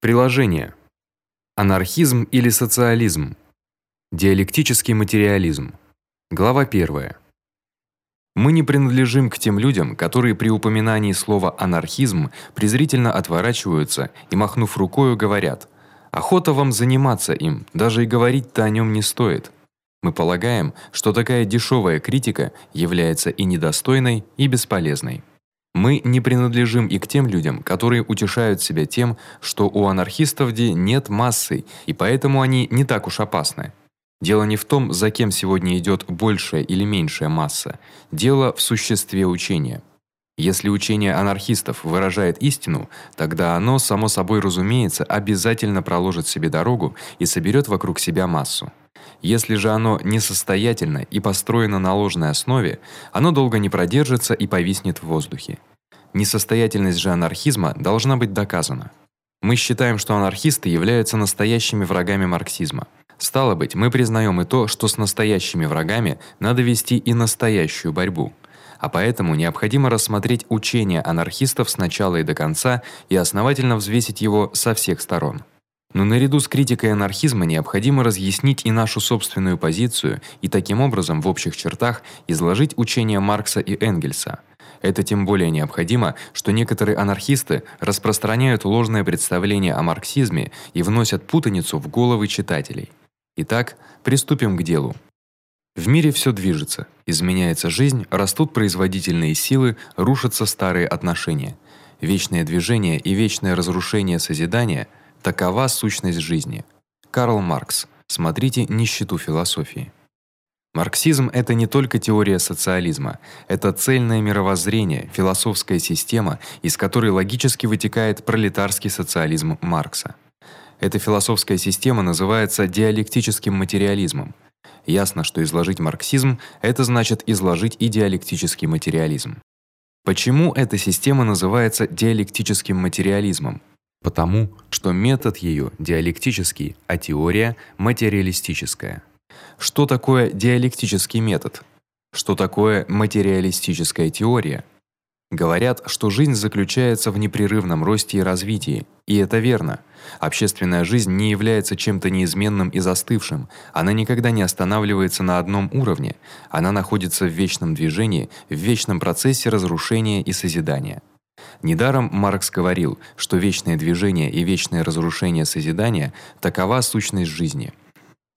Приложение. Анархизм или социализм. Диалектический материализм. Глава 1. Мы не принадлежим к тем людям, которые при упоминании слова анархизм презрительно отворачиваются и махнув рукой говорят: "Охота вам заниматься им, даже и говорить-то о нём не стоит". Мы полагаем, что такая дешёвая критика является и недостойной, и бесполезной. Мы не принадлежим и к тем людям, которые утешают себя тем, что у анархистов де нет массы, и поэтому они не так уж опасны. Дело не в том, за кем сегодня идёт большая или меньшая масса. Дело в существе учения. Если учение анархистов выражает истину, тогда оно само собой разумеется обязательно проложит себе дорогу и соберёт вокруг себя массу. Если же оно несостоятельно и построено на ложной основе, оно долго не продержится и повиснет в воздухе. Несостоятельность же анархизма должна быть доказана. Мы считаем, что анархисты являются настоящими врагами марксизма. Стало быть, мы признаем и то, что с настоящими врагами надо вести и настоящую борьбу. А поэтому необходимо рассмотреть учение анархистов с начала и до конца и основательно взвесить его со всех сторон. Но наряду с критикой анархизма необходимо разъяснить и нашу собственную позицию и таким образом в общих чертах изложить учение Маркса и Энгельса. Это тем более необходимо, что некоторые анархисты распространяют ложное представление о марксизме и вносят путаницу в головы читателей. Итак, приступим к делу. В мире всё движется, изменяется жизнь, растут производительные силы, рушатся старые отношения. Вечное движение и вечное разрушение созидания Такова сущность жизни. Карл Маркс. Смотрите Нищету философии. Марксизм это не только теория социализма, это цельное мировоззрение, философская система, из которой логически вытекает пролетарский социализм Маркса. Эта философская система называется диалектическим материализмом. Ясно, что изложить марксизм это значит изложить и диалектический материализм. Почему эта система называется диалектическим материализмом? Потому что метод её диалектический, а теория материалистическая. Что такое диалектический метод? Что такое материалистическая теория? Говорят, что жизнь заключается в непрерывном росте и развитии, и это верно. Общественная жизнь не является чем-то неизменным и застывшим. Она никогда не останавливается на одном уровне. Она находится в вечном движении, в вечном процессе разрушения и созидания. Недаром Маркс говорил, что вечное движение и вечное разрушение созидания такова сущность жизни.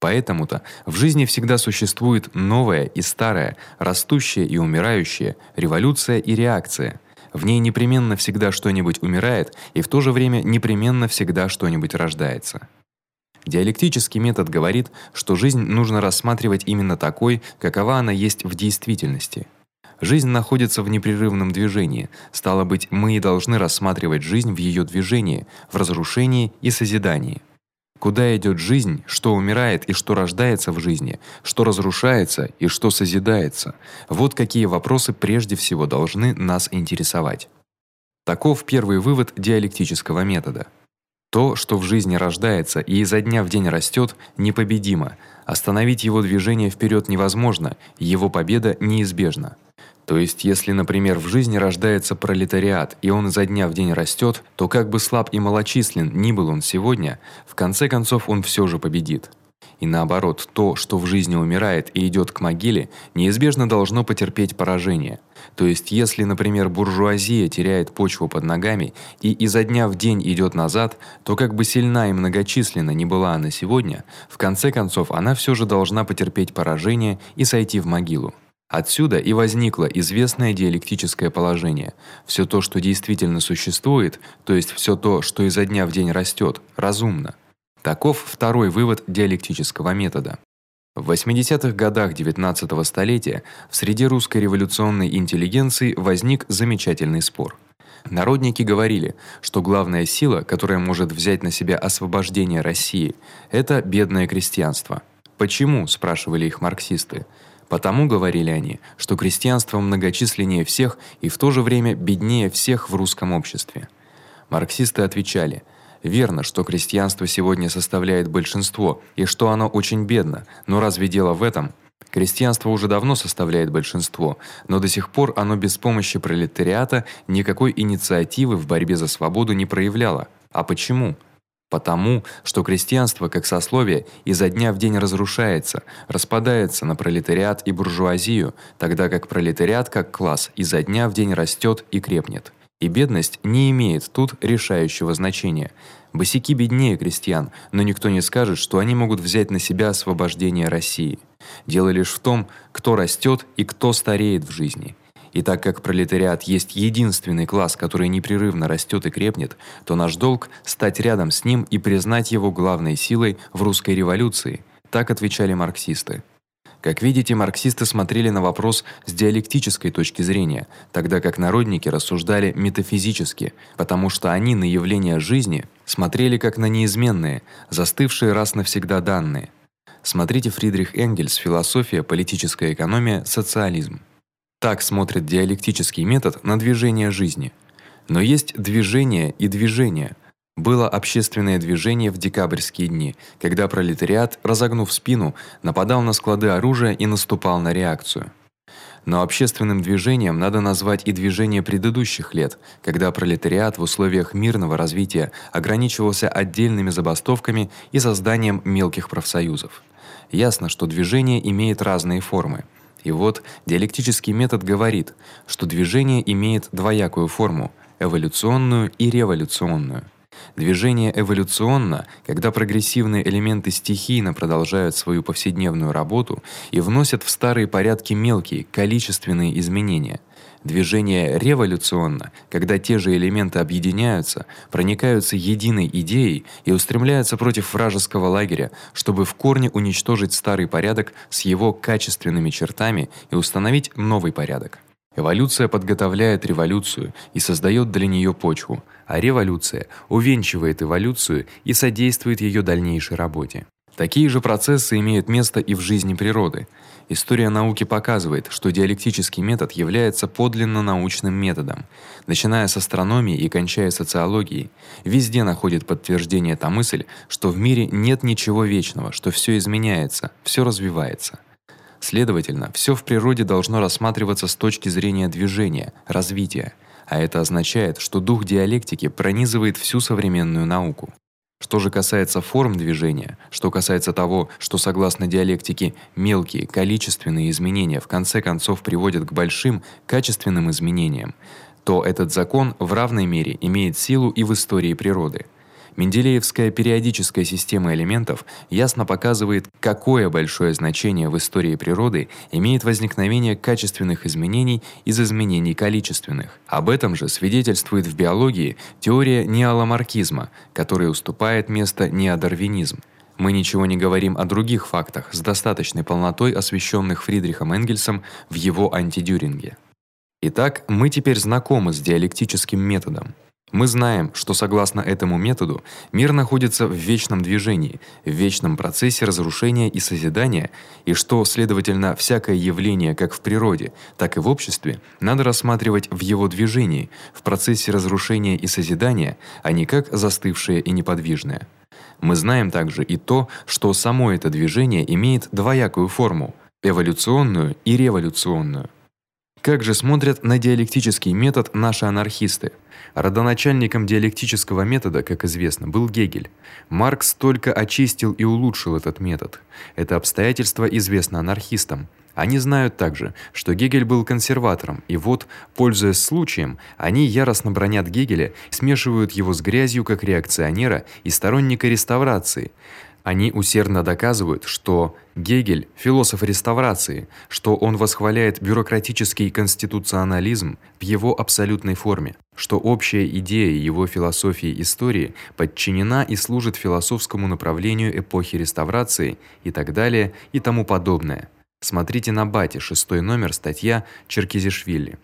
Поэтому-то в жизни всегда существует новое и старое, растущее и умирающее, революция и реакция. В ней непременно всегда что-нибудь умирает, и в то же время непременно всегда что-нибудь рождается. Диалектический метод говорит, что жизнь нужно рассматривать именно такой, какова она есть в действительности. Жизнь находится в непрерывном движении. Стало быть, мы и должны рассматривать жизнь в её движении, в разрушении и созидании. Куда идёт жизнь, что умирает и что рождается в жизни, что разрушается и что созидается? Вот какие вопросы прежде всего должны нас интересовать. Таков первый вывод диалектического метода. То, что в жизни рождается и изо дня в день растёт, непобедимо. Остановить его движение вперёд невозможно, его победа неизбежна. То есть, если, например, в жизни рождается пролетариат, и он изо дня в день растёт, то как бы слаб и малочислен ни был он сегодня, в конце концов он всё же победит. И наоборот, то, что в жизни умирает и идёт к могиле, неизбежно должно потерпеть поражение. То есть, если, например, буржуазия теряет почву под ногами и изо дня в день идёт назад, то как бы сильна и многочисленна ни была она сегодня, в конце концов она всё же должна потерпеть поражение и сойти в могилу. Отсюда и возникло известное диалектическое положение. Всё то, что действительно существует, то есть всё то, что изо дня в день растёт, разумно. Таков второй вывод диалектического метода. В 80-х годах XIX столетия в среде русской революционной интеллигенции возник замечательный спор. Народники говорили, что главная сила, которая может взять на себя освобождение России это бедное крестьянство. Почему, спрашивали их марксисты? Потому говорили они, что крестьянство многочисленнее всех и в то же время беднее всех в русском обществе. Марксисты отвечали: Верно, что крестьянство сегодня составляет большинство и что оно очень бедно, но разве дело в этом? Крестьянство уже давно составляет большинство, но до сих пор оно без помощи пролетариата никакой инициативы в борьбе за свободу не проявляло. А почему? Потому, что крестьянство как сословие изо дня в день разрушается, распадается на пролетариат и буржуазию, тогда как пролетариат как класс изо дня в день растёт и крепнет. И бедность не имеет тут решающего значения. Босяки беднее крестьян, но никто не скажет, что они могут взять на себя освобождение России. Дело лишь в том, кто растёт и кто стареет в жизни. И так как пролетариат есть единственный класс, который непрерывно растёт и крепнет, то наш долг стать рядом с ним и признать его главной силой в русской революции. Так отвечали марксисты. Как видите, марксисты смотрели на вопрос с диалектической точки зрения, тогда как народники рассуждали метафизически, потому что они на явления жизни смотрели как на неизменные, застывшие раз навсегда данные. Смотрите Фридрих Энгельс Философия, политическая экономия, социализм. Так смотрит диалектический метод на движение жизни. Но есть движение и движение. Было общественное движение в декабрьские дни, когда пролетариат, разогнув спину, нападал на склады оружия и наступал на реакцию. Но общественным движением надо назвать и движение предыдущих лет, когда пролетариат в условиях мирного развития ограничивался отдельными забастовками и созданием мелких профсоюзов. Ясно, что движение имеет разные формы. И вот диалектический метод говорит, что движение имеет двоякую форму эволюционную и революционную. Движение эволюционно, когда прогрессивные элементы стихийно продолжают свою повседневную работу и вносят в старые порядки мелкие количественные изменения – Движение революционно, когда те же элементы объединяются, проникаются единой идеей и устремляются против вражеского лагеря, чтобы в корне уничтожить старый порядок с его качественными чертами и установить новый порядок. Эволюция подготовляет революцию и создаёт для неё почву, а революция увенчивает эволюцию и содействует её дальнейшей работе. Такие же процессы имеют место и в жизни природы. История науки показывает, что диалектический метод является подлинно научным методом. Начиная с астрономии и кончая социологией, везде находит подтверждение та мысль, что в мире нет ничего вечного, что всё изменяется, всё развивается. Следовательно, всё в природе должно рассматриваться с точки зрения движения, развития, а это означает, что дух диалектики пронизывает всю современную науку. Что же касается форм движения, что касается того, что согласно диалектике мелкие количественные изменения в конце концов приводят к большим качественным изменениям, то этот закон в равной мере имеет силу и в истории природы. Менделеевская периодическая система элементов ясно показывает, какое большое значение в истории природы имеет возникновение качественных изменений из изменений количественных. Об этом же свидетельствует в биологии теория неоламаркизма, которой уступает место неодарвинизм. Мы ничего не говорим о других фактах, с достаточной полнотой освещенных Фридрихом Энгельсом в его антидюринге. Итак, мы теперь знакомы с диалектическим методом. Мы знаем, что согласно этому методу мир находится в вечном движении, в вечном процессе разрушения и созидания, и что, следовательно, всякое явление как в природе, так и в обществе надо рассматривать в его движении, в процессе разрушения и созидания, а не как застывшее и неподвижное. Мы знаем также и то, что само это движение имеет двоякую форму эволюционную и революционную. Как же смотрят на диалектический метод наши анархисты? Родоначальником диалектического метода, как известно, был Гегель. Маркс только очистил и улучшил этот метод. Это обстоятельство известно анархистам. Они знают также, что Гегель был консерватором, и вот, пользуясь случаем, они яростно бранят Гегеля, смешивают его с грязью как реакционера и сторонника реставрации. Они усердно доказывают, что Гегель философ реставрации, что он восхваляет бюрократический конституционализм в его абсолютной форме, что общая идея его философии истории подчинена и служит философскому направлению эпохи реставрации и так далее и тому подобное. Смотрите на Бате, шестой номер, статья Черкизишвили.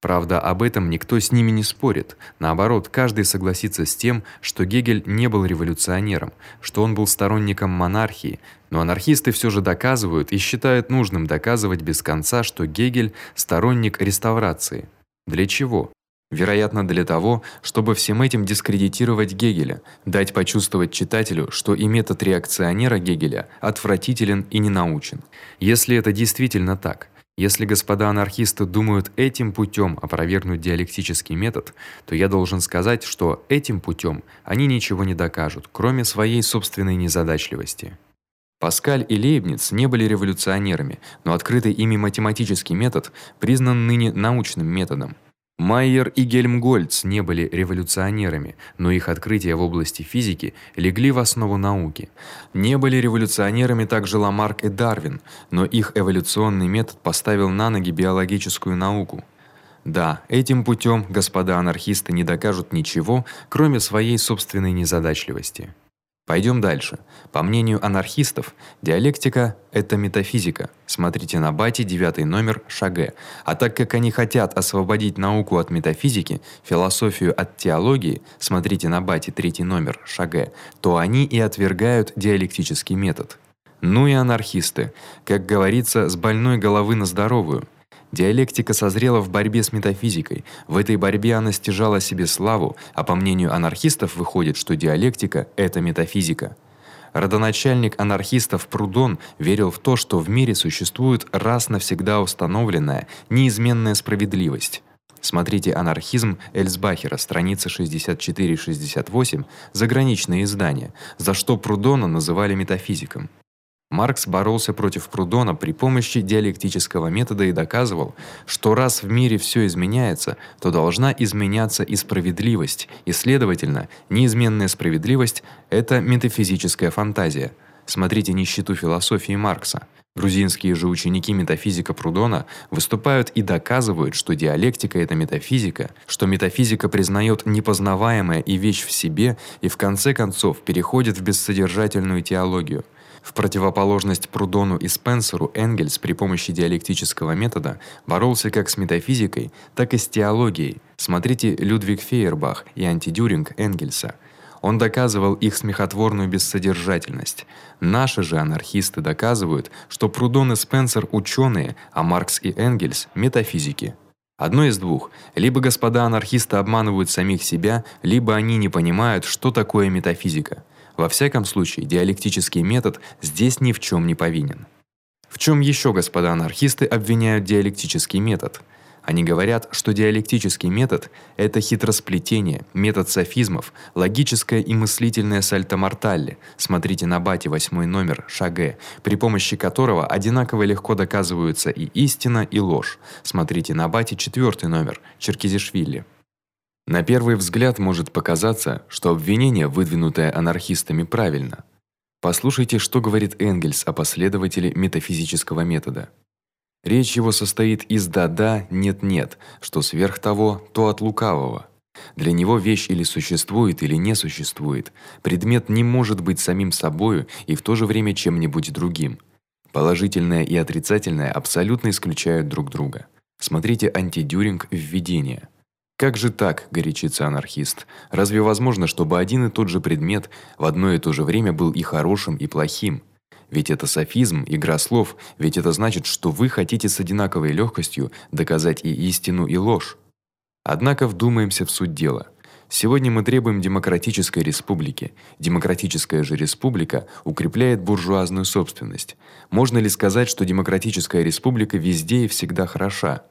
Правда, об этом никто с ними не спорит. Наоборот, каждый согласится с тем, что Гегель не был революционером, что он был сторонником монархии, но анархисты всё же доказывают и считают нужным доказывать без конца, что Гегель сторонник реставрации. Для чего? Вероятно, для того, чтобы всем этим дискредитировать Гегеля, дать почувствовать читателю, что и метод реакционера Гегеля отвратителен и ненаучен. Если это действительно так, Если господа анархисты думают этим путём опровергнуть диалектический метод, то я должен сказать, что этим путём они ничего не докажут, кроме своей собственной незадачливости. Паскаль и Лейбниц не были революционерами, но открытый ими математический метод признан ныне научным методом. Майер и Гельмгольц не были революционерами, но их открытия в области физики легли в основу науки. Не были революционерами также Ламарк и Дарвин, но их эволюционный метод поставил на ноги биологическую науку. Да, этим путём господа анархисты не докажут ничего, кроме своей собственной незадачливости. Пойдём дальше. По мнению анархистов, диалектика это метафизика. Смотрите на Бати 9 номер Шаге. А так как они хотят освободить науку от метафизики, философию от теологии, смотрите на Бати 3 номер Шаге, то они и отвергают диалектический метод. Ну и анархисты, как говорится, с больной головы на здоровую. Диалектика созрела в борьбе с метафизикой. В этой борьбе она стяжала себе славу, а по мнению анархистов выходит, что диалектика это метафизика. Родоначальник анархистов Прудон верил в то, что в мире существует раз навсегда установленная, неизменная справедливость. Смотрите Анархизм Эльсбахера, страница 64-68, заграничное издание, за что Прудона называли метафизиком. Маркс боролся против Прудона при помощи диалектического метода и доказывал, что раз в мире всё изменяется, то должна изменяться и справедливость, и следовательно, неизменная справедливость это метафизическая фантазия. Смотрите Нищету философии Маркса. Грузинские же ученики метафизика Прудона выступают и доказывают, что диалектика это метафизика, что метафизика признаёт непознаваемое и вещь в себе и в конце концов переходит в бессодержательную теологию. В противоположность Прудону и Спенсеру Энгельс при помощи диалектического метода боролся как с метафизикой, так и с теологией. Смотрите Людвиг Фейербах и антидюринг Энгельса. Он доказывал их смехотворную бессодержательность. Наши же анархисты доказывают, что Прудон и Спенсер ученые, а Маркс и Энгельс метафизики. Одно из двух: либо господа анархисты обманывают самих себя, либо они не понимают, что такое метафизика. Во всяком случае, диалектический метод здесь ни в чём не повинен. В чём ещё господа анархисты обвиняют диалектический метод? Они говорят, что диалектический метод это хитросплетение, метод софизмов, логическое и мыслительное сальто-мортале. Смотрите на Бате 8 номер Шаге, при помощи которого одинаково легко доказываются и истина, и ложь. Смотрите на Бате 4 номер Черкизишвили. На первый взгляд может показаться, что обвинение, выдвинутое анархистами, правильно. Послушайте, что говорит Энгельс о последователе метафизического метода. Речь его состоит из да-да, нет-нет, что сверх того, то от лукавого. Для него вещь или существует, или не существует. Предмет не может быть самим собою и в то же время чем-нибудь другим. Положительное и отрицательное абсолютно исключают друг друга. Смотрите антидюринг введение. Как же так, горячится анархист? Разве возможно, чтобы один и тот же предмет в одно и то же время был и хорошим, и плохим? Ведь это софизм, игра слов, ведь это значит, что вы хотите с одинаковой лёгкостью доказать и истину, и ложь. Однако вдумаемся в суть дела. Сегодня мы требуем демократической республики. Демократическая же республика укрепляет буржуазную собственность. Можно ли сказать, что демократическая республика везде и всегда хороша?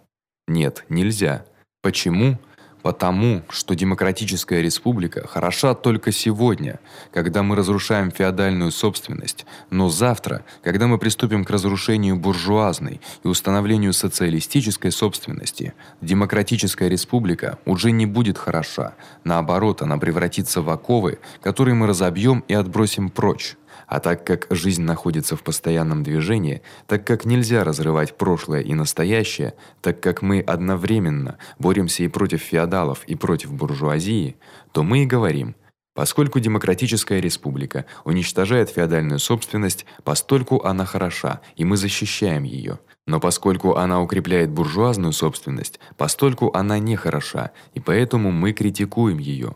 Нет, нельзя. Почему? Потому, что демократическая республика хороша только сегодня, когда мы разрушаем феодальную собственность, но завтра, когда мы приступим к разрушению буржуазной и установлению социалистической собственности, демократическая республика уже не будет хороша. Наоборот, она превратится в оковы, которые мы разобьем и отбросим прочь. А так как жизнь находится в постоянном движении, так как нельзя разрывать прошлое и настоящее, так как мы одновременно боремся и против феодалов, и против буржуазии, то мы и говорим: Поскольку демократическая республика уничтожает феодальную собственность, постольку она хороша, и мы защищаем её. Но поскольку она укрепляет буржуазную собственность, постольку она не хороша, и поэтому мы критикуем её.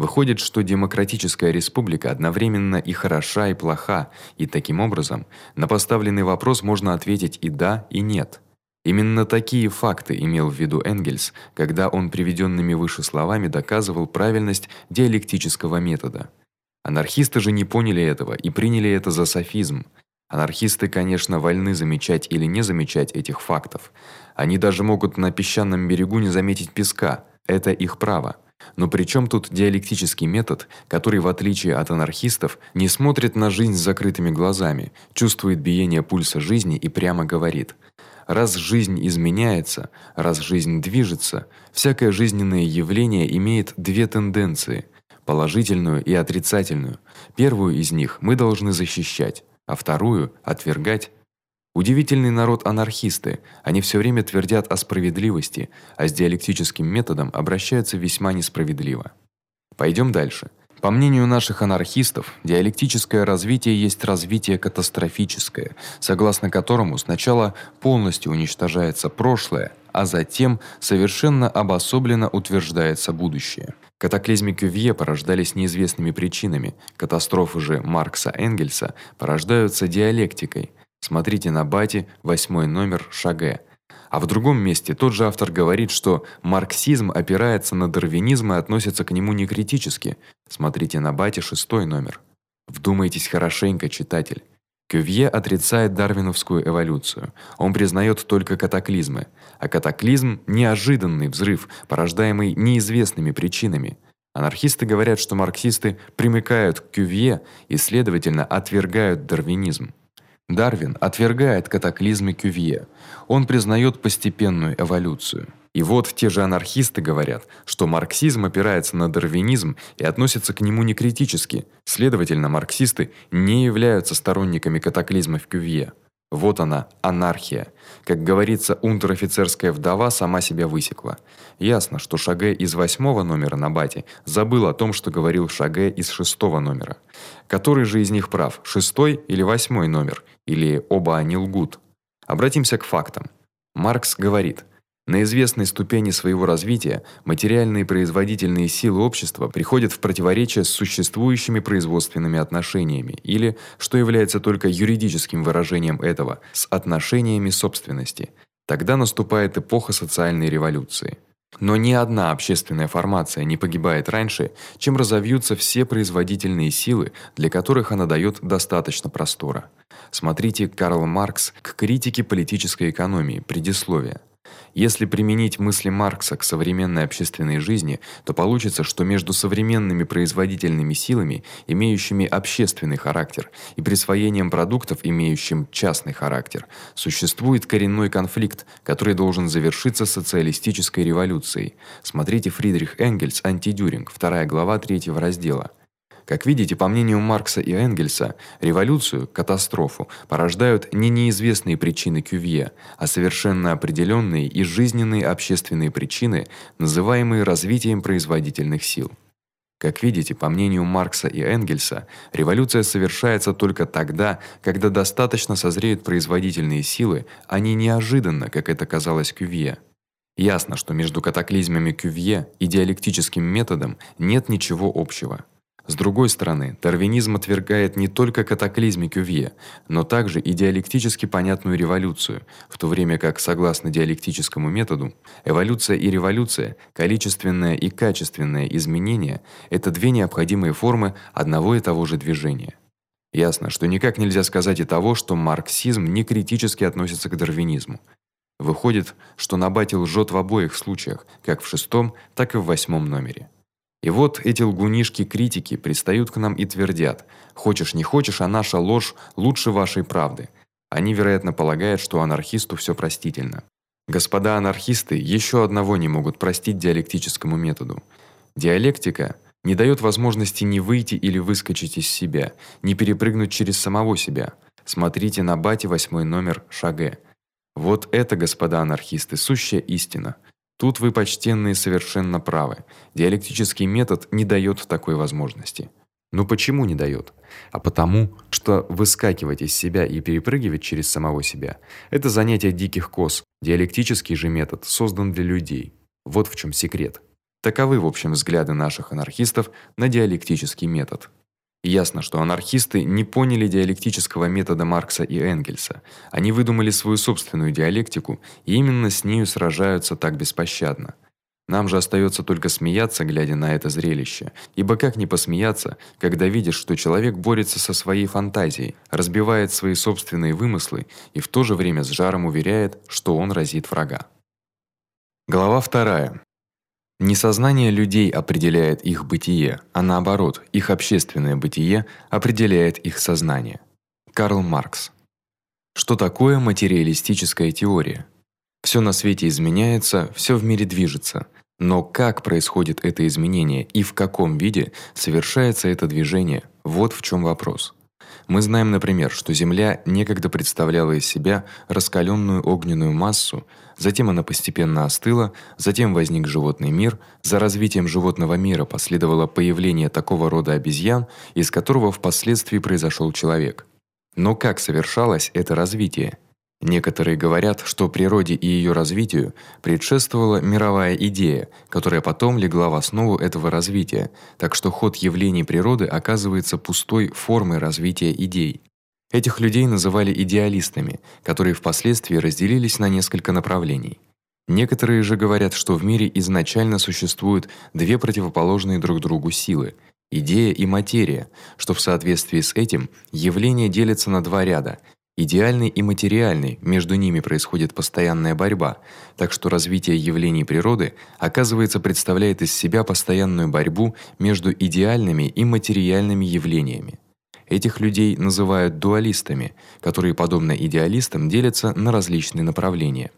Выходит, что демократическая республика одновременно и хороша, и плоха, и таким образом на поставленный вопрос можно ответить и да, и нет. Именно такие факты имел в виду Энгельс, когда он приведёнными выше словами доказывал правильность диалектического метода. Анархисты же не поняли этого и приняли это за софизм. Анархисты, конечно, вольны замечать или не замечать этих фактов. Они даже могут на песчаном берегу не заметить песка. Это их право. Но при чём тут диалектический метод, который в отличие от анархистов не смотрит на жизнь с закрытыми глазами, чувствует биение пульса жизни и прямо говорит: раз жизнь изменяется, раз жизнь движется, всякое жизненное явление имеет две тенденции: положительную и отрицательную. Первую из них мы должны защищать, а вторую отвергать. Удивительный народ анархисты. Они всё время твердят о справедливости, а с диалектическим методом обращаются весьма несправедливо. Пойдём дальше. По мнению наших анархистов, диалектическое развитие есть развитие катастрофическое, согласно которому сначала полностью уничтожается прошлое, а затем совершенно обособленно утверждается будущее. Катаклизмы Кювье порождались неизвестными причинами, катастрофы же Маркса Энгельса порождаются диалектикой. Смотрите на Бати, восьмой номер Шаге. А в другом месте тот же автор говорит, что марксизм опирается на дарвинизм и относится к нему некритически. Смотрите на Бати, шестой номер. Вдумайтесь хорошенько, читатель. Кювье отрицает дарвиновскую эволюцию. Он признаёт только катаклизмы, а катаклизм неожиданный взрыв, порождаемый неизвестными причинами. Анархисты говорят, что марксисты примыкают к Кювье и, следовательно, отвергают дарвинизм. Дарвин отвергает катаклизмы Кювье. Он признаёт постепенную эволюцию. И вот те же анархисты говорят, что марксизм опирается на дарвинизм и относится к нему некритически. Следовательно, марксисты не являются сторонниками катаклизмов Кювье. Вот она, анархия. Как говорится, унтер-офицерская вдова сама себя высекла. Ясно, что Шаге из восьмого номера на бате забыл о том, что говорил Шаге из шестого номера. Который же из них прав, шестой или восьмой номер, или оба они лгут? Обратимся к фактам. Маркс говорит: на известной ступени своего развития материальные производительные силы общества приходят в противоречие с существующими производственными отношениями или, что является только юридическим выражением этого, с отношениями собственности. Тогда наступает эпоха социальной революции. Но ни одна общественная формация не погибает раньше, чем разовьются все производительные силы, для которых она даёт достаточно простора. Смотрите Карл Маркс к критике политической экономии. Предисловие. Если применить мысли Маркса к современной общественной жизни, то получится, что между современными производительными силами, имеющими общественный характер, и присвоением продуктов, имеющим частный характер, существует коренной конфликт, который должен завершиться социалистической революцией. Смотрите Фридрих Энгельс Антидюринг, вторая глава третьего раздела. Как видите, по мнению Маркса и Энгельса, революцию, катастрофу порождают не неизвестные причины Кювье, а совершенно определённые и жизненные общественные причины, называемые развитием производительных сил. Как видите, по мнению Маркса и Энгельса, революция совершается только тогда, когда достаточно созреют производительные силы, а не неожиданно, как это казалось Кювье. Ясно, что между катаклизмами Кювье и диалектическим методом нет ничего общего. С другой стороны, дарвинизм отвергает не только катаклизмы Кювье, но также и диалектически понятную революцию, в то время как, согласно диалектическому методу, эволюция и революция, количественное и качественное изменение это две необходимые формы одного и того же движения. Ясно, что никак нельзя сказать и того, что марксизм не критически относится к дарвинизму. Выходит, что Набати лжёт в обоих случаях, как в шестом, так и в восьмом номере. И вот эти лгунишки-критики пристают к нам и твердят: "Хочешь не хочешь, а наша ложь лучше вашей правды". Они, вероятно, полагают, что анархисту всё простительно. Господа анархисты ещё одного не могут простить диалектическому методу. Диалектика не даёт возможности ни выйти или выскочить из себя, ни перепрыгнуть через самого себя. Смотрите на Бате восьмой номер Шаге. Вот это, господа анархисты, сущая истина. Тут вы, почтенные, совершенно правы. Диалектический метод не даёт такой возможности. Ну почему не даёт? А потому, что выскакивать из себя и перепрыгивать через самого себя это занятие диких коз. Диалектический же метод создан для людей. Вот в чём секрет. Таковы, в общем, взгляды наших анархистов на диалектический метод. Ясно, что анархисты не поняли диалектического метода Маркса и Энгельса. Они выдумали свою собственную диалектику и именно с нею сражаются так беспощадно. Нам же остаётся только смеяться, глядя на это зрелище. Ибо как не посмеяться, когда видишь, что человек борется со своей фантазией, разбивает свои собственные вымыслы и в то же время с жаром уверяет, что он разит врага. Глава вторая. Не сознание людей определяет их бытие, а наоборот, их общественное бытие определяет их сознание. Карл Маркс. Что такое материалистическая теория? Всё на свете изменяется, всё в мире движется. Но как происходит это изменение и в каком виде совершается это движение? Вот в чём вопрос. Мы знаем, например, что Земля некогда представляла из себя раскалённую огненную массу, затем она постепенно остыла, затем возник животный мир, за развитием животного мира последовало появление такого рода обезьян, из которого впоследствии произошёл человек. Но как совершалось это развитие? Некоторые говорят, что природе и её развитию предшествовала мировая идея, которая потом легла в основу этого развития, так что ход явлений природы оказывается пустой формой развития идей. Этих людей называли идеалистами, которые впоследствии разделились на несколько направлений. Некоторые же говорят, что в мире изначально существуют две противоположные друг другу силы идея и материя, что в соответствии с этим явления делятся на два ряда идеальный и материальный, между ними происходит постоянная борьба, так что развитие явлений природы, оказывается, представляет из себя постоянную борьбу между идеальными и материальными явлениями. Этих людей называют дуалистами, которые подобно идеалистам делятся на различные направления.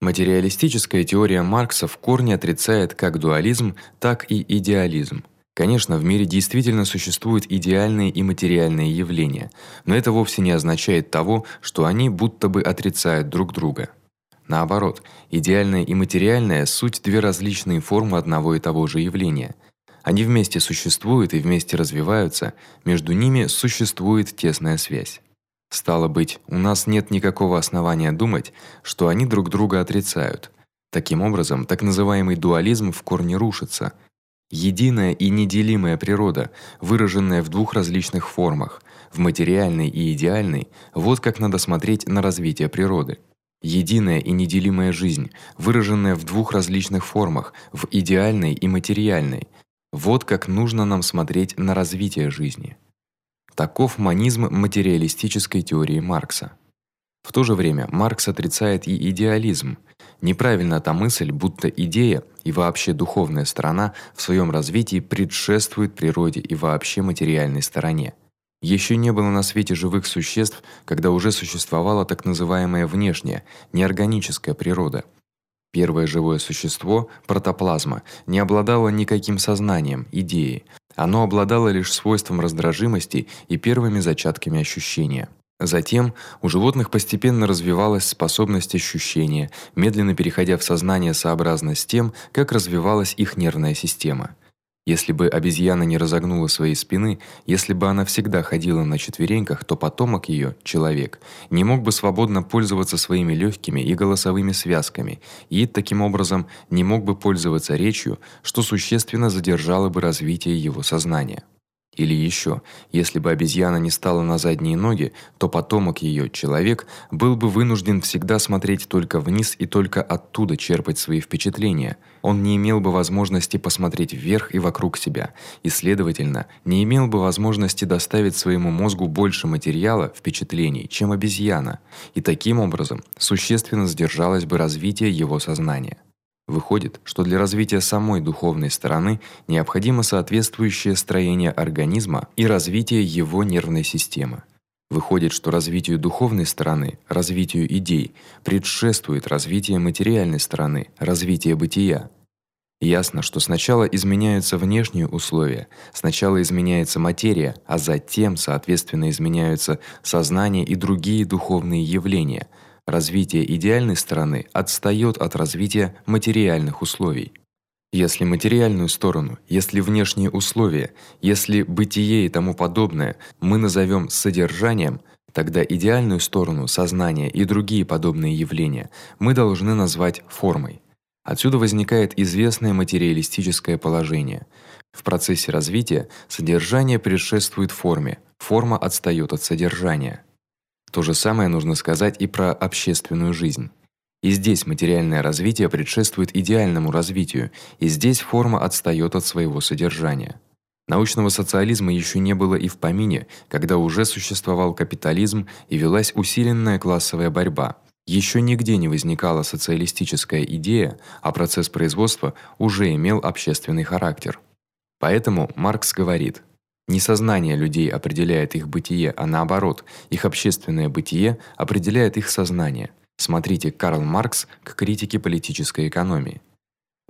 Материалистическая теория Маркса в корне отрицает как дуализм, так и идеализм. Конечно, в мире действительно существуют идеальные и материальные явления, но это вовсе не означает того, что они будто бы отрицают друг друга. Наоборот, идеальное и материальное суть две различные формы одного и того же явления. Они вместе существуют и вместе развиваются, между ними существует тесная связь. Стало быть, у нас нет никакого основания думать, что они друг друга отрицают. Таким образом, так называемый дуализм в корне рушится – Единая и неделимая природа, выраженная в двух различных формах, в материальной и идеальной, вот как надо смотреть на развитие природы. Единая и неделимая жизнь, выраженная в двух различных формах, в идеальной и материальной. Вот как нужно нам смотреть на развитие жизни. Таков манизм материалистической теории Маркса. В то же время Маркс отрицает и идеализм. Неправильна та мысль, будто идея и вообще духовная сторона в своём развитии предшествует природе и вообще материальной стороне. Ещё не было на свете живых существ, когда уже существовала так называемая внешняя, неорганическая природа. Первое живое существо, протоплазма, не обладало никаким сознанием, идеей. Оно обладало лишь свойством раздражимости и первыми зачатками ощущения. Затем у животных постепенно развивалась способность ощущения, медленно переходя в сознание сообразно с тем, как развивалась их нервная система. Если бы обезьяна не разогнула своей спины, если бы она всегда ходила на четвереньках, то потомок её, человек, не мог бы свободно пользоваться своими лёгкими и голосовыми связками и таким образом не мог бы пользоваться речью, что существенно задержало бы развитие его сознания. Или ещё, если бы обезьяна не стала на задние ноги, то потомок её, человек, был бы вынужден всегда смотреть только вниз и только оттуда черпать свои впечатления. Он не имел бы возможности посмотреть вверх и вокруг себя, и, следовательно, не имел бы возможности доставить своему мозгу больше материала, впечатлений, чем обезьяна, и таким образом существенно сдержалось бы развитие его сознания. Выходит, что для развития самой духовной стороны необходимо соответствующее строение организма и развитие его нервной системы. Выходит, что развитию духовной стороны, развитию идей, предшествует развитие материальной стороны, развитие бытия. Ясно, что сначала изменяются внешние условия, сначала изменяется материя, а затем, соответственно, изменяются сознание и другие духовные явления – развитие идеальной стороны отстаёт от развития материальных условий. Если материальную сторону, если внешние условия, если бытие и тому подобное мы назовём содержанием, тогда идеальную сторону сознания и другие подобные явления мы должны назвать формой. Отсюда возникает известное материалистическое положение. В процессе развития содержание предшествует форме, форма отстаёт от содержания. То же самое нужно сказать и про общественную жизнь. И здесь материальное развитие предшествует идеальному развитию, и здесь форма отстаёт от своего содержания. Научного социализма ещё не было и в помине, когда уже существовал капитализм и велась усиленная классовая борьба. Ещё нигде не возникала социалистическая идея, а процесс производства уже имел общественный характер. Поэтому Маркс говорит: не сознание людей определяет их бытие, а наоборот, их общественное бытие определяет их сознание. Смотрите Карл Маркс к критике политической экономии.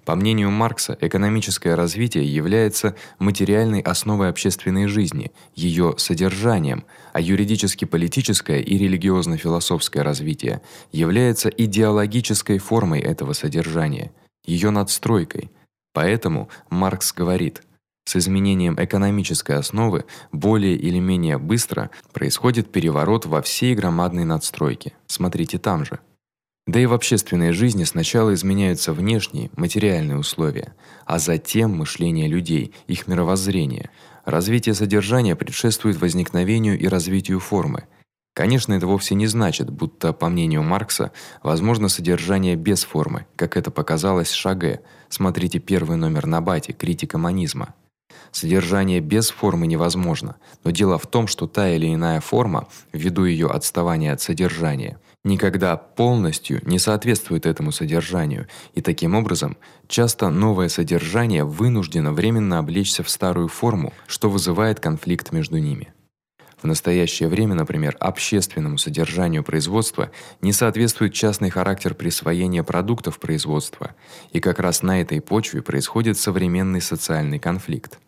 По мнению Маркса, экономическое развитие является материальной основой общественной жизни, её содержанием, а юридически-политическое и религиозно-философское развитие является идеологической формой этого содержания, её надстройкой. Поэтому Маркс говорит: с изменением экономической основы более или менее быстро происходит переворот во всей громадной надстройке. Смотрите там же. Да и в общественной жизни сначала изменяются внешние, материальные условия, а затем мышление людей, их мировоззрение. Развитие содержания предшествует возникновению и развитию формы. Конечно, это вовсе не значит, будто, по мнению Маркса, возможно содержание без формы, как это показалось Шаге. Смотрите первый номер на Бате Критика монизма. Содержание без формы невозможно, но дело в том, что та или иная форма, ввиду её отставания от содержания, никогда полностью не соответствует этому содержанию, и таким образом часто новое содержание вынуждено временно облечься в старую форму, что вызывает конфликт между ними. В настоящее время, например, общественному содержанию производства не соответствует частный характер присвоения продуктов производства, и как раз на этой почве происходит современный социальный конфликт.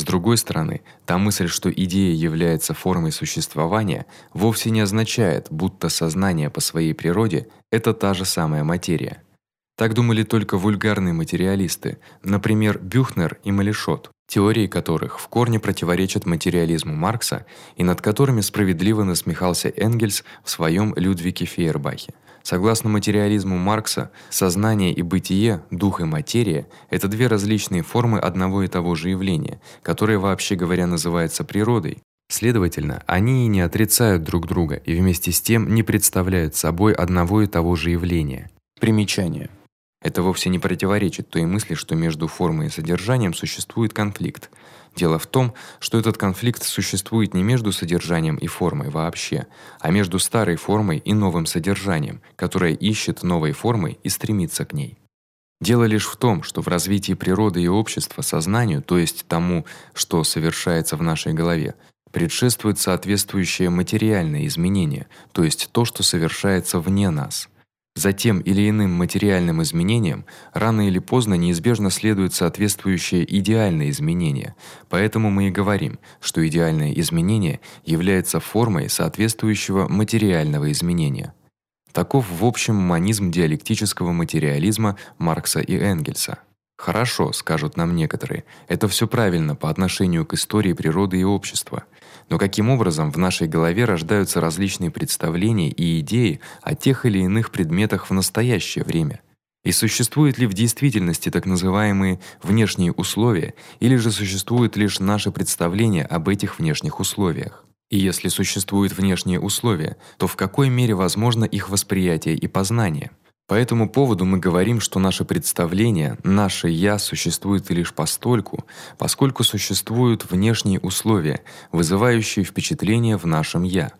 С другой стороны, та мысль, что идея является формой существования, вовсе не означает, будто сознание по своей природе это та же самая материя. Так думали только вульгарные материалисты, например, Бюхнер и Малишот, теории которых в корне противоречат материализму Маркса и над которыми справедливо насмехался Энгельс в своём Людвиге Фейербахе. Согласно материализму Маркса, сознание и бытие, дух и материя это две различные формы одного и того же явления, которое вообще говоря называется природой. Следовательно, они и не отрицают друг друга и вместе с тем не представляют собой одного и того же явления. Примечание: это вовсе не противоречит той мысли, что между формой и содержанием существует конфликт. Дело в том, что этот конфликт существует не между содержанием и формой вообще, а между старой формой и новым содержанием, которое ищет новой формы и стремится к ней. Дело лишь в том, что в развитии природы и общества сознанию, то есть тому, что совершается в нашей голове, предшествует соответствующее материальное изменение, то есть то, что совершается вне нас. За тем или иным материальным изменением рано или поздно неизбежно следует соответствующее идеальное изменение. Поэтому мы и говорим, что идеальное изменение является формой соответствующего материального изменения. Таков в общем монизм диалектического материализма Маркса и Энгельса. Хорошо, скажут нам некоторые. Это всё правильно по отношению к истории природы и общества. Но каким образом в нашей голове рождаются различные представления и идеи о тех или иных предметах в настоящее время? И существуют ли в действительности так называемые внешние условия, или же существуют лишь наши представления об этих внешних условиях? И если существуют внешние условия, то в какой мере возможно их восприятие и познание? По этому поводу мы говорим, что наше представление, наше я существует лишь постольку, поскольку существуют внешние условия, вызывающие впечатление в нашем я.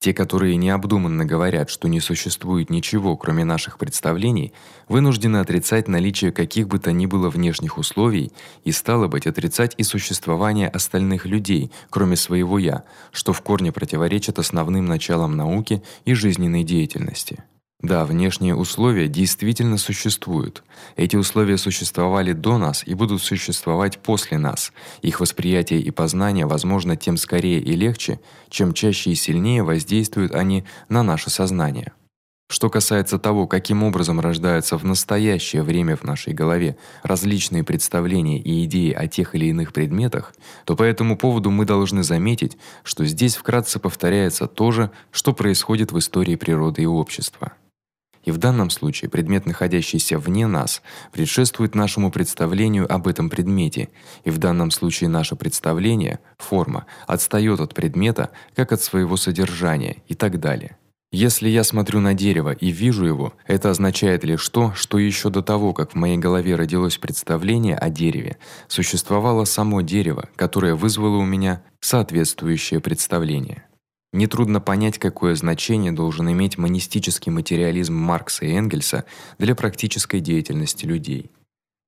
Те, которые необдуманно говорят, что не существует ничего, кроме наших представлений, вынуждены отрицать наличие каких бы то ни было внешних условий и стало быть отрицать и существование остальных людей, кроме своего я, что в корне противоречит основным началам науки и жизненной деятельности. Да, внешние условия действительно существуют. Эти условия существовали до нас и будут существовать после нас. Их восприятие и познание возможно тем скорее и легче, чем чаще и сильнее воздействуют они на наше сознание. Что касается того, каким образом рождаются в настоящее время в нашей голове различные представления и идеи о тех или иных предметах, то по этому поводу мы должны заметить, что здесь вкратце повторяется то же, что происходит в истории природы и общества. И в данном случае предмет, находящийся вне нас, предшествует нашему представлению об этом предмете, и в данном случае наше представление, форма, отстаёт от предмета, как от своего содержания и так далее. Если я смотрю на дерево и вижу его, это означает лишь то, что ещё до того, как в моей голове родилось представление о дереве, существовало само дерево, которое вызвало у меня соответствующее представление. Нетрудно понять, какое значение должен иметь монистический материализм Маркса и Энгельса для практической деятельности людей.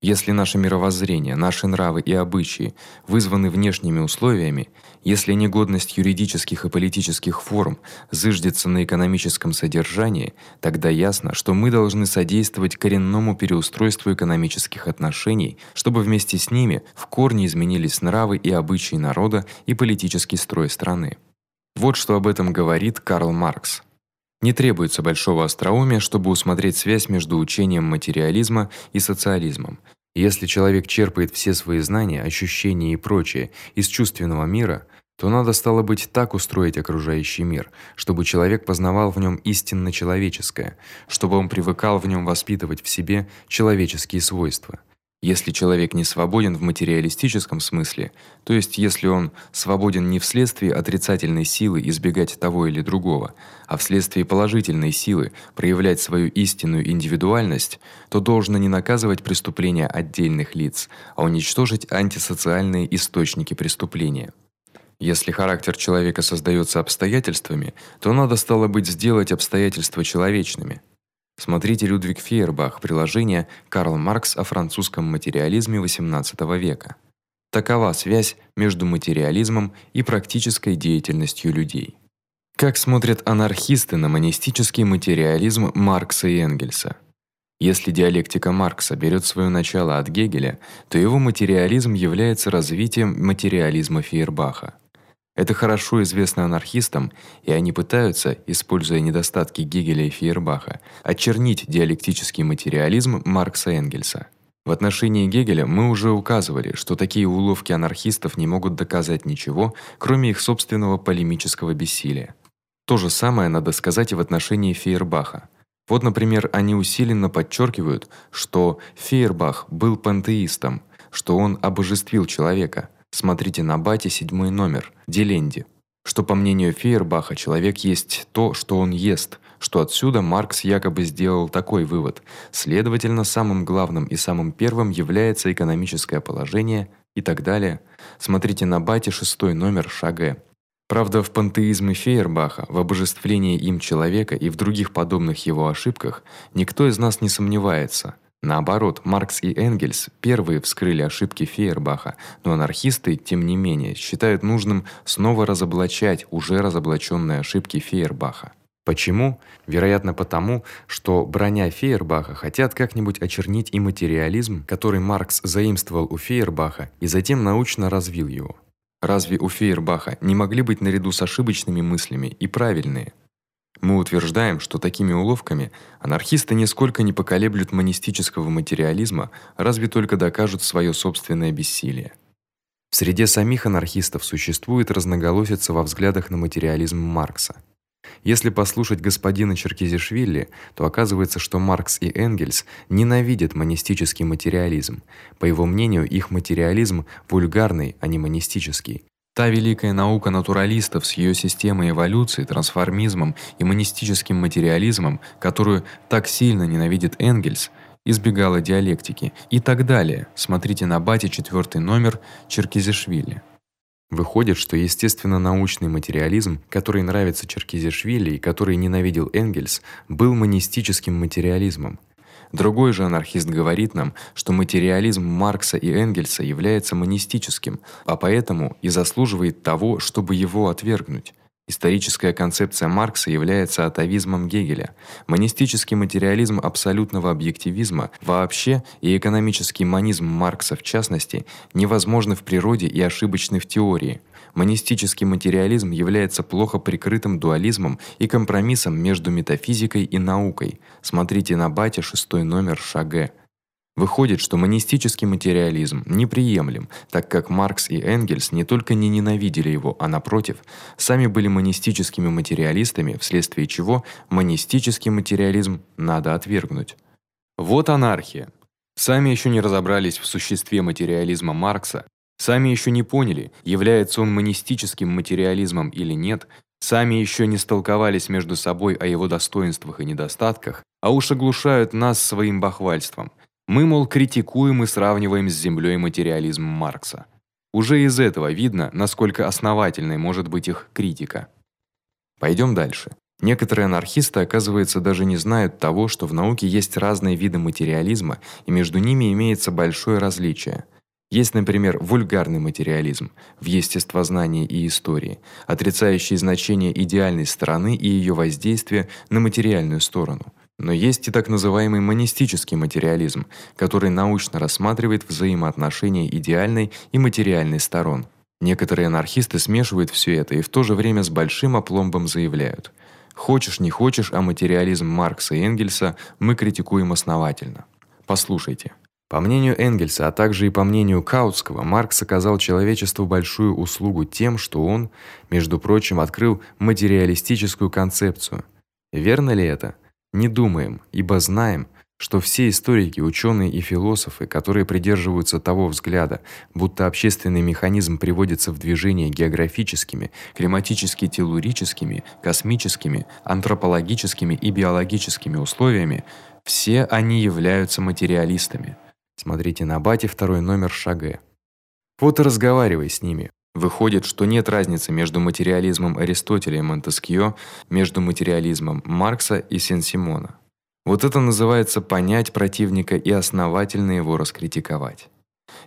Если наше мировоззрение, наши нравы и обычаи вызваны внешними условиями, если негодность юридических и политических форм зыждется на экономическом содержании, тогда ясно, что мы должны содействовать коренному переустройству экономических отношений, чтобы вместе с ними в корне изменились нравы и обычаи народа и политический строй страны. Вот что об этом говорит Карл Маркс. Не требуется большого остроумия, чтобы усмотреть связь между учением материализма и социализмом. Если человек черпает все свои знания, ощущения и прочее из чувственного мира, то надо стало быть так устроить окружающий мир, чтобы человек познавал в нем истинно человеческое, чтобы он привыкал в нем воспитывать в себе человеческие свойства. Если человек не свободен в материалистическом смысле, то есть если он свободен не вследствие отрицательной силы избегать того или другого, а вследствие положительной силы проявлять свою истинную индивидуальность, то должно не наказывать преступления отдельных лиц, а уничтожить антисоциальные источники преступления. Если характер человека создаётся обстоятельствами, то надо стало быть сделать обстоятельства человечными. Смотрите Людвиг Фейербах, приложение Карл Маркс о французском материализме XVIII века. Такова связь между материализмом и практической деятельностью людей. Как смотрят анархисты на монистический материализм Маркса и Энгельса? Если диалектика Маркса берёт своё начало от Гегеля, то его материализм является развитием материализма Фейербаха. Это хорошо известно анархистам, и они пытаются, используя недостатки Гегеля и Фейербаха, очернить диалектический материализм Маркса и Энгельса. В отношении Гегеля мы уже указывали, что такие уловки анархистов не могут доказать ничего, кроме их собственного полемического бессилия. То же самое надо сказать и в отношении Фейербаха. Вот, например, они усиленно подчеркивают, что Фейербах был пантеистом, что он обожествил человека, Смотрите на бате седьмой номер, Деленди. Что по мнению Фейербаха, человек есть то, что он ест, что отсюда Маркс якобы сделал такой вывод. Следовательно, самым главным и самым первым является экономическое положение и так далее. Смотрите на бате шестой номер Шаге. Правда, в пантеизме Фейербаха, в обожествлении им человека и в других подобных его ошибках никто из нас не сомневается. Наоборот, Маркс и Энгельс первые вскрыли ошибки Фейербаха, но анархисты, тем не менее, считают нужным снова разоблачать уже разоблачённые ошибки Фейербаха. Почему? Вероятно, потому, что броня Фейербаха хотят как-нибудь очернить и материализм, который Маркс заимствовал у Фейербаха и затем научно развил его. Разве у Фейербаха не могли быть наряду с ошибочными мыслями и правильные? Мы утверждаем, что такими уловками анархисты нисколько не поколеблют монистического материализма, разве только докажут своё собственное бессилие. В среде самих анархистов существует разноголосица во взглядах на материализм Маркса. Если послушать господина Черкизишвили, то оказывается, что Маркс и Энгельс ненавидят монистический материализм. По его мнению, их материализм вульгарный, а не монистический. Та великая наука натуралистов с её системой эволюции, трансформизмом и монистическим материализмом, которую так сильно ненавидит Энгельс, избегала диалектики и так далее. Смотрите на бате четвёртый номер Черкизишвили. Выходит, что естественно-научный материализм, который нравится Черкизишвили и который ненавидел Энгельс, был монистическим материализмом. Другой же анархист говорит нам, что материализм Маркса и Энгельса является монистическим, а поэтому и заслуживает того, чтобы его отвергнуть. Историческая концепция Маркса является атовизмом Гегеля. Монистический материализм абсолютного объективизма вообще и экономический монизм Маркса в частности невозможны в природе и ошибочны в теории. Монистический материализм является плохо прикрытым дуализмом и компромиссом между метафизикой и наукой. Смотрите на бате шестой номер Шаге. Выходит, что монистический материализм неприемлем, так как Маркс и Энгельс не только не ненавидели его, а напротив, сами были монистическими материалистами, вследствие чего монистический материализм надо отвергнуть. Вот анархия. Сами ещё не разобрались в существе материализма Маркса, Сами еще не поняли, является он монистическим материализмом или нет, Сами еще не столковались между собой о его достоинствах и недостатках, а уж оглушают нас своим бахвальством. Мы, мол, критикуем и сравниваем с землей материализм Маркса. Уже из этого видно, насколько основательной может быть их критика. Пойдем дальше. Некоторые анархисты, оказывается, даже не знают того, что в науке есть разные виды материализма, и между ними имеется большое различие. Есть, например, вульгарный материализм в естествознании и истории, отрицающий значение идеальной стороны и её воздействие на материальную сторону. Но есть и так называемый монистический материализм, который научно рассматривает взаимоотношения идеальной и материальной сторон. Некоторые анархисты смешивают всё это и в то же время с большим опломбом заявляют: хочешь не хочешь, а материализм Маркса и Энгельса мы критикуем основательно. Послушайте. По мнению Энгельса, а также и по мнению Каутского, Маркс оказал человечеству большую услугу тем, что он, между прочим, открыл материалистическую концепцию. Верно ли это? Не думаем, ибо знаем, что все историки, ученые и философы, которые придерживаются того взгляда, будто общественный механизм приводится в движение географическими, климатически-телурическими, космическими, антропологическими и биологическими условиями, все они являются материалистами. Смотрите на Бате второй номер Шаге. Вот и разговаривай с ними. Выходит, что нет разницы между материализмом Аристотеля и Монтескьё, между материализмом Маркса и Сен-Симона. Вот это называется понять противника и основательно его раскритиковать.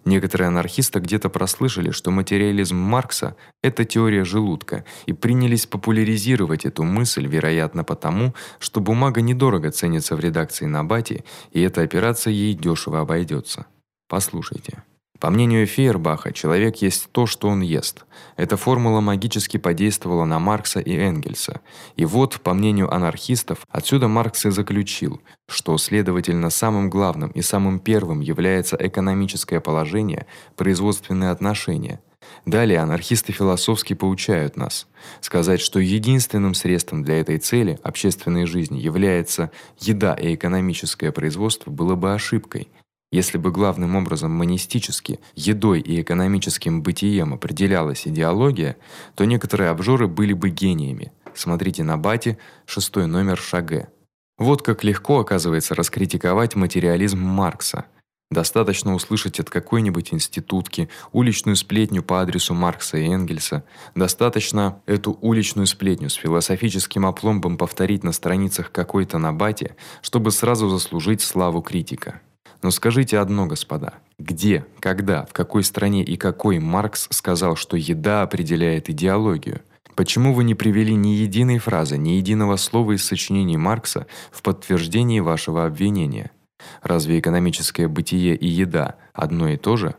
Некоторые анархисты где-то прослышали, что материализм Маркса это теория желудка, и принялись популяризировать эту мысль, вероятно, потому, что бумага недорого ценится в редакции Набати, и эта операция ей дёшево обойдётся. Послушайте. По мнению Фейербаха, человек есть то, что он ест. Эта формула магически подействовала на Маркса и Энгельса. И вот, по мнению анархистов, отсюда Маркс и заключил, что следовательно самым главным и самым первым является экономическое положение, производственные отношения. Далее анархисты философски поучают нас сказать, что единственным средством для этой цели общественной жизни является еда и экономическое производство было бы ошибкой. Если бы главным образом монистически, едой и экономическим бытием определялась идеология, то некоторые обжоры были бы гениями. Смотрите на Бате, шестой номер Шаге. Вот как легко оказывается раскритиковать материализм Маркса. Достаточно услышать от какой-нибудь институтки уличную сплетню по адресу Маркса и Энгельса, достаточно эту уличную сплетню с философическим опломбом повторить на страницах какой-то набате, чтобы сразу заслужить славу критика. Но скажите одно, господа: где, когда, в какой стране и какой Маркс сказал, что еда определяет идеологию? Почему вы не привели ни единой фразы, ни единого слова из сочинений Маркса в подтверждение вашего обвинения? Разве экономическое бытие и еда одно и то же?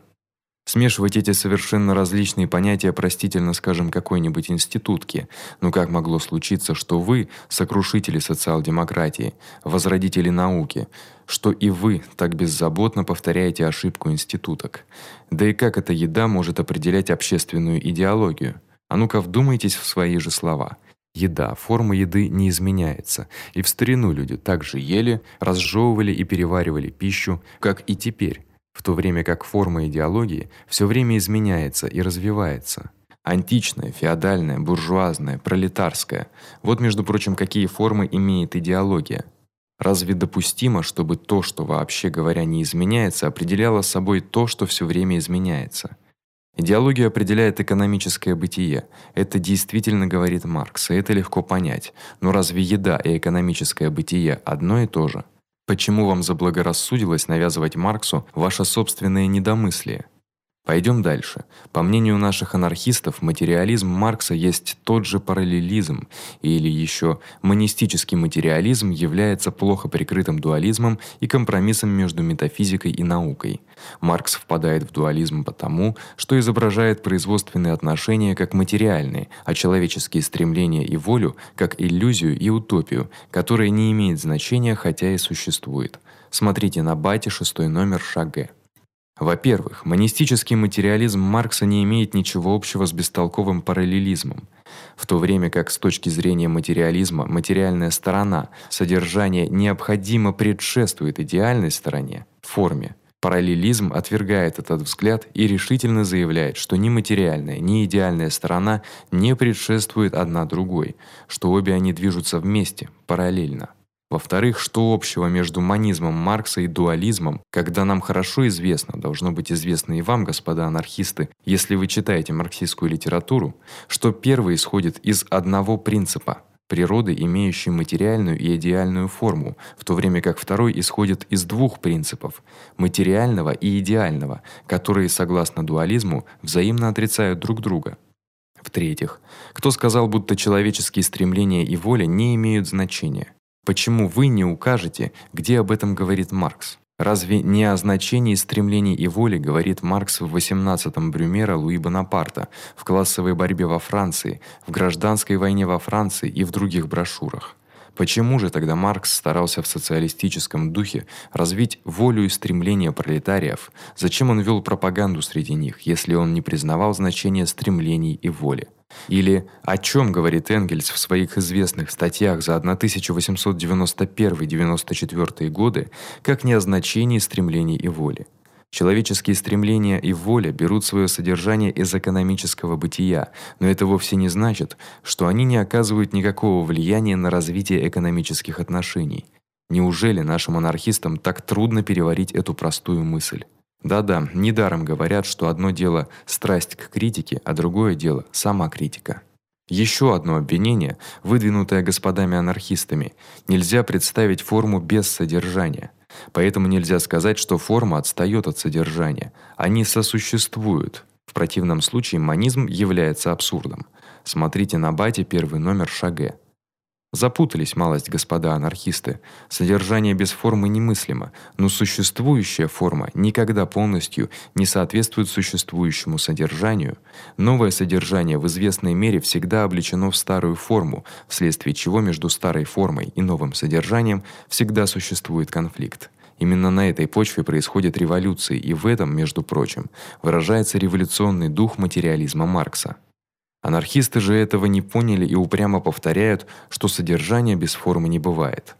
Смешивать эти совершенно различные понятия простительно, скажем, какой-нибудь институтке. Но как могло случиться, что вы, сокрушители социал-демократии, возродители науки, что и вы так беззаботно повторяете ошибку институток? Да и как эта еда может определять общественную идеологию? А ну-ка вдумайтесь в свои же слова. Еда, форма еды не изменяется. И в старину люди также ели, разжевывали и переваривали пищу, как и теперь в то время как форма идеологии всё время изменяется и развивается. Античная, феодальная, буржуазная, пролетарская. Вот, между прочим, какие формы имеет идеология. Разве допустимо, чтобы то, что вообще говоря не изменяется, определяло собой то, что всё время изменяется? Идеология определяет экономическое бытие. Это действительно говорит Маркс, и это легко понять. Но разве еда и экономическое бытие одно и то же? Почему вам заблагорассудилось навязывать Марксу ваше собственное недомыслие? Пойдем дальше. По мнению наших анархистов, материализм Маркса есть тот же параллелизм, или еще монистический материализм является плохо прикрытым дуализмом и компромиссом между метафизикой и наукой. Маркс впадает в дуализм потому, что изображает производственные отношения как материальные, а человеческие стремления и волю как иллюзию и утопию, которая не имеет значения, хотя и существует. Смотрите на Бате шестой номер Шаге. Во-первых, монистический материализм Маркса не имеет ничего общего с бестолковым параллелизмом, в то время как с точки зрения материализма материальная сторона, содержание необходимо предшествует идеальной стороне, форме. Параллелизм отвергает этот взгляд и решительно заявляет, что ни материальная, ни идеальная сторона не предшествует одна другой, что обе они движутся вместе, параллельно. Во-вторых, что общего между монизмом Маркса и дуализмом, когда нам хорошо известно, должно быть известно и вам, господа анархисты, если вы читаете марксистскую литературу, что первый исходит из одного принципа природы, имеющей материальную и идеальную форму, в то время как второй исходит из двух принципов материального и идеального, которые, согласно дуализму, взаимно отрицают друг друга. В-третьих, кто сказал, будто человеческие стремления и воля не имеют значения? Почему вы не укажете, где об этом говорит Маркс? Разве не о значении стремлений и воли говорит Маркс в 18-м Брюмера Луи Бонапарта, в классовой борьбе во Франции, в гражданской войне во Франции и в других брошюрах? Почему же тогда Маркс старался в социалистическом духе развить волю и стремления пролетариев? Зачем он вел пропаганду среди них, если он не признавал значения стремлений и воли? Или о чем говорит Энгельс в своих известных статьях за 1891-94 годы, как не о значении стремлений и воли? Человеческие стремления и воля берут свое содержание из экономического бытия, но это вовсе не значит, что они не оказывают никакого влияния на развитие экономических отношений. Неужели нашим анархистам так трудно переварить эту простую мысль? Да-да, недаром говорят, что одно дело страсть к критике, а другое дело сама критика. Еще одно обвинение, выдвинутое господами анархистами. Нельзя представить форму без содержания. Поэтому нельзя сказать, что форма отстаёт от содержания. Они сосуществуют. В противном случае монизм является абсурдом. Смотрите на бате первый номер Шаге. Запутались малость господа анархисты. Содержание без формы немыслимо, но существующая форма никогда полностью не соответствует существующему содержанию. Новое содержание в известной мере всегда облечено в старую форму, вследствие чего между старой формой и новым содержанием всегда существует конфликт. Именно на этой почве происходят революции, и в этом, между прочим, выражается революционный дух материализма Маркса. Анархисты же этого не поняли и упрямо повторяют, что содержания без формы не бывает.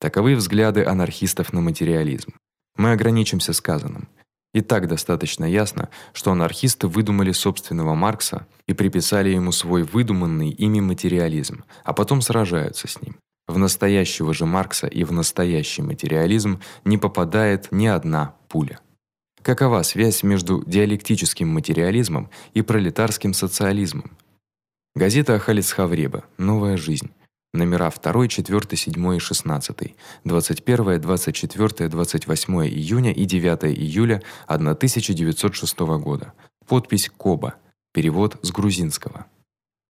Таковы взгляды анархистов на материализм. Мы ограничимся сказанным. И так достаточно ясно, что анархисты выдумали собственного Маркса и приписали ему свой выдуманный ими материализм, а потом сражаются с ним. В настоящего же Маркса и в настоящий материализм не попадает ни одна пуля. Какова связь между диалектическим материализмом и пролетарским социализмом? Газета Ахалец Хавреба. Новая жизнь. Номера 2, 4, 7 и 16. 21, 24, 28 июня и 9 июля 1906 года. Подпись Коба. Перевод с грузинского.